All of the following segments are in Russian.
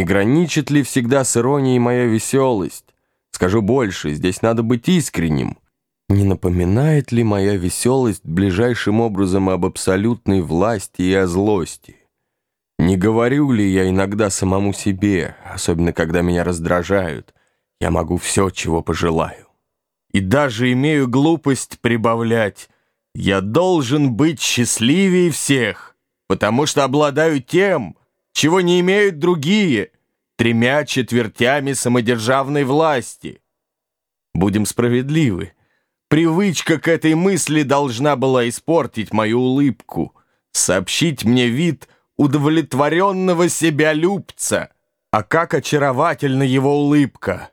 Не граничит ли всегда с иронией моя веселость? Скажу больше, здесь надо быть искренним. Не напоминает ли моя веселость ближайшим образом об абсолютной власти и о злости? Не говорю ли я иногда самому себе, особенно когда меня раздражают, я могу все, чего пожелаю? И даже имею глупость прибавлять, я должен быть счастливее всех, потому что обладаю тем, чего не имеют другие, тремя четвертями самодержавной власти. Будем справедливы. Привычка к этой мысли должна была испортить мою улыбку, сообщить мне вид удовлетворенного себя любца. А как очаровательна его улыбка!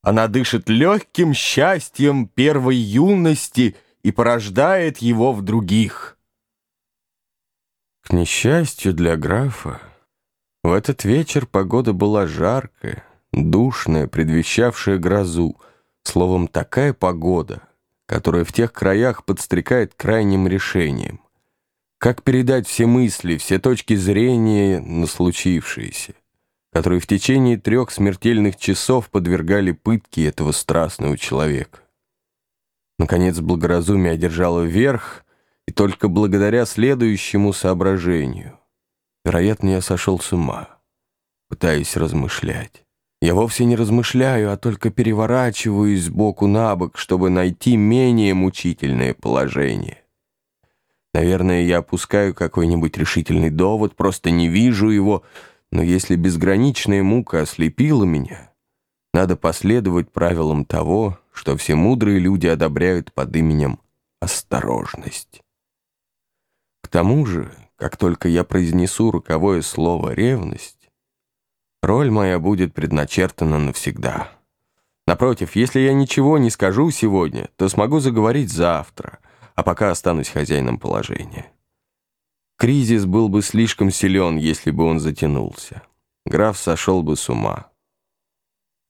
Она дышит легким счастьем первой юности и порождает его в других. К несчастью для графа, в этот вечер погода была жаркая, душная, предвещавшая грозу, Словом, такая погода, которая в тех краях подстрекает крайним решением. Как передать все мысли, все точки зрения на случившееся, которые в течение трех смертельных часов подвергали пытке этого страстного человека? Наконец, благоразумие одержало верх, и только благодаря следующему соображению. Вероятно, я сошел с ума, пытаясь размышлять. Я вовсе не размышляю, а только переворачиваюсь сбоку на бок, чтобы найти менее мучительное положение. Наверное, я опускаю какой-нибудь решительный довод, просто не вижу его, но если безграничная мука ослепила меня, надо последовать правилам того, что все мудрые люди одобряют под именем «осторожность». Тому же, как только я произнесу роковое слово «ревность», Роль моя будет предначертана навсегда. Напротив, если я ничего не скажу сегодня, то смогу заговорить завтра, а пока останусь хозяином положения. Кризис был бы слишком силен, если бы он затянулся. Граф сошел бы с ума.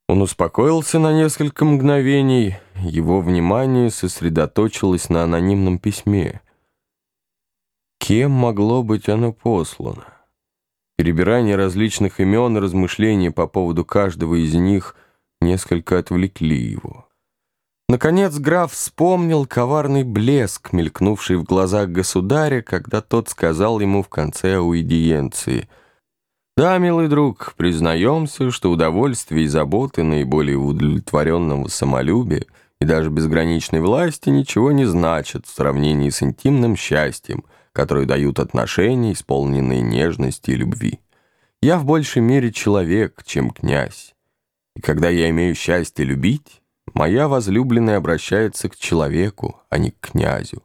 Он успокоился на несколько мгновений, его внимание сосредоточилось на анонимном письме. Кем могло быть оно послано? Перебирание различных имен и размышления по поводу каждого из них несколько отвлекли его. Наконец граф вспомнил коварный блеск, мелькнувший в глазах государя, когда тот сказал ему в конце аудиенции «Да, милый друг, признаемся, что удовольствие и заботы наиболее удовлетворенного самолюбия и даже безграничной власти ничего не значат в сравнении с интимным счастьем – которые дают отношения, исполненные нежности и любви. Я в большей мере человек, чем князь. И когда я имею счастье любить, моя возлюбленная обращается к человеку, а не к князю.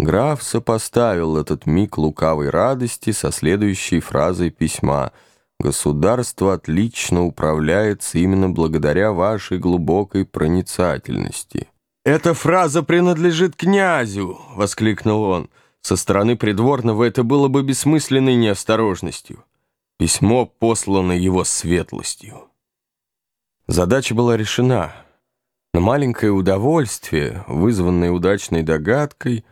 Граф сопоставил этот миг лукавой радости со следующей фразой письма «Государство отлично управляется именно благодаря вашей глубокой проницательности». «Эта фраза принадлежит князю!» — воскликнул он. Со стороны придворного это было бы бессмысленной неосторожностью. Письмо послано его светлостью. Задача была решена, но маленькое удовольствие, вызванное удачной догадкой,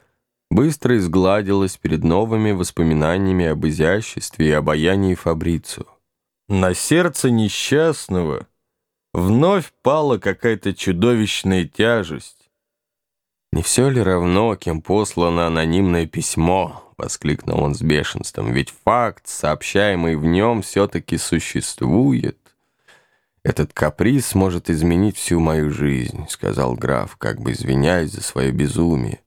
быстро изгладилось перед новыми воспоминаниями об изяществе и обаянии Фабрицу. На сердце несчастного вновь пала какая-то чудовищная тяжесть, «Не все ли равно, кем послано анонимное письмо?» — воскликнул он с бешенством. «Ведь факт, сообщаемый в нем, все-таки существует». «Этот каприз может изменить всю мою жизнь», — сказал граф, как бы извиняясь за свое безумие.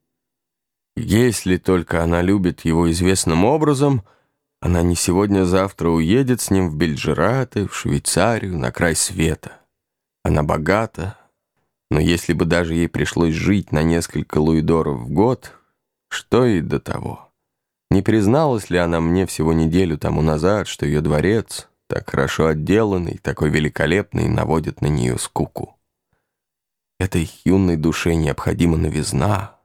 «Если только она любит его известным образом, она не сегодня-завтра уедет с ним в Бельджираты, в Швейцарию, на край света. Она богата, но если бы даже ей пришлось жить на несколько луидоров в год, что и до того? Не призналась ли она мне всего неделю тому назад, что ее дворец, так хорошо отделанный, такой великолепный, наводит на нее скуку? Этой юной душе необходима новизна.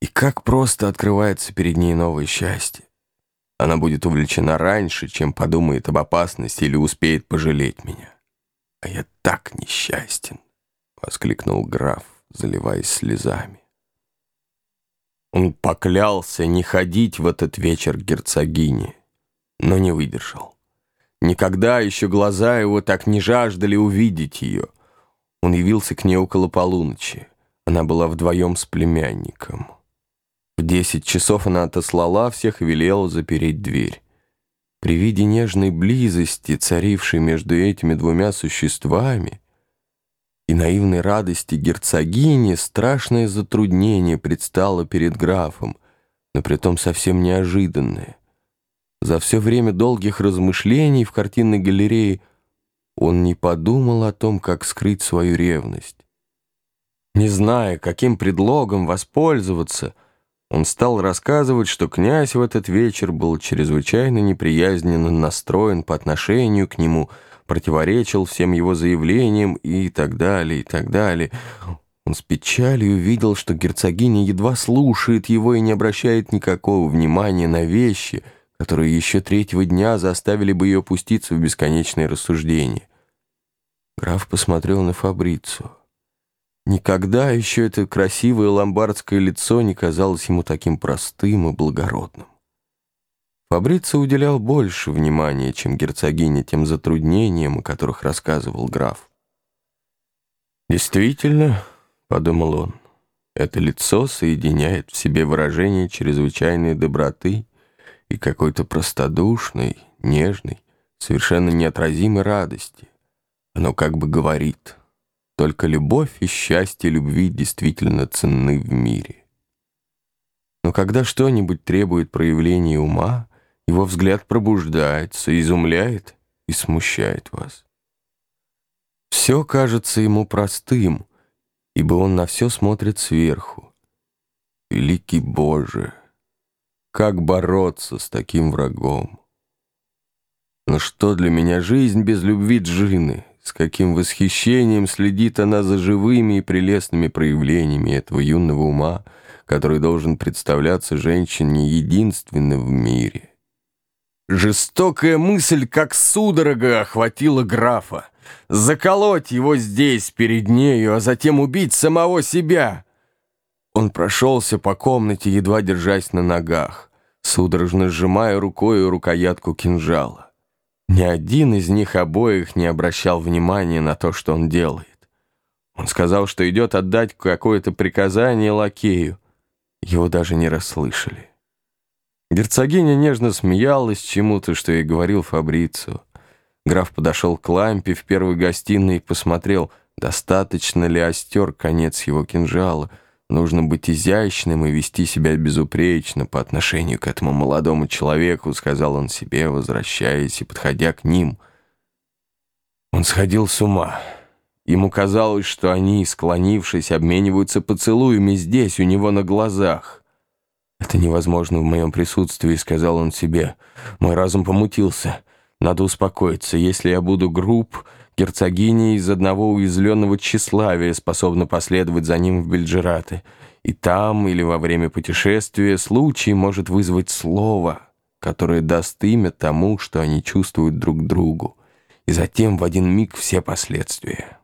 И как просто открывается перед ней новое счастье. Она будет увлечена раньше, чем подумает об опасности или успеет пожалеть меня. А я так несчастен. — воскликнул граф, заливаясь слезами. Он поклялся не ходить в этот вечер к герцогине, но не выдержал. Никогда еще глаза его так не жаждали увидеть ее. Он явился к ней около полуночи. Она была вдвоем с племянником. В десять часов она отослала всех и велела запереть дверь. При виде нежной близости, царившей между этими двумя существами, и наивной радости герцогини, страшное затруднение предстало перед графом, но притом совсем неожиданное. За все время долгих размышлений в картинной галерее он не подумал о том, как скрыть свою ревность. Не зная, каким предлогом воспользоваться, он стал рассказывать, что князь в этот вечер был чрезвычайно неприязненно настроен по отношению к нему, противоречил всем его заявлениям и так далее, и так далее. Он с печалью видел, что герцогиня едва слушает его и не обращает никакого внимания на вещи — которые еще третьего дня заставили бы ее опуститься в бесконечные рассуждения. Граф посмотрел на Фабрицу. Никогда еще это красивое ломбардское лицо не казалось ему таким простым и благородным. Фабрица уделял больше внимания, чем герцогиня, тем затруднениям, о которых рассказывал граф. «Действительно», — подумал он, — «это лицо соединяет в себе выражение чрезвычайной доброты и какой-то простодушной, нежной, совершенно неотразимой радости. Оно как бы говорит, только любовь и счастье любви действительно ценны в мире. Но когда что-нибудь требует проявления ума, его взгляд пробуждается, изумляет и смущает вас. Все кажется ему простым, ибо он на все смотрит сверху. Великий Боже! Как бороться с таким врагом? Но что для меня жизнь без любви Джины? С каким восхищением следит она за живыми и прелестными проявлениями этого юного ума, который должен представляться женщине единственным в мире. Жестокая мысль, как судорога, охватила графа. Заколоть его здесь, перед нею, а затем убить самого себя — он прошелся по комнате, едва держась на ногах, судорожно сжимая рукой рукоятку кинжала. Ни один из них обоих не обращал внимания на то, что он делает. Он сказал, что идет отдать какое-то приказание лакею. Его даже не расслышали. Герцогиня нежно смеялась чему-то, что ей говорил Фабрицу. Граф подошел к лампе в первой гостиной и посмотрел, достаточно ли остер конец его кинжала — Нужно быть изящным и вести себя безупречно по отношению к этому молодому человеку, сказал он себе, возвращаясь и подходя к ним. Он сходил с ума. Ему казалось, что они, склонившись, обмениваются поцелуями здесь, у него на глазах. «Это невозможно в моем присутствии», — сказал он себе. «Мой разум помутился. Надо успокоиться. Если я буду груб...» Герцогиня из одного уязвленного тщеславия способна последовать за ним в Бельджираты. И там или во время путешествия случай может вызвать слово, которое даст имя тому, что они чувствуют друг другу. И затем в один миг все последствия.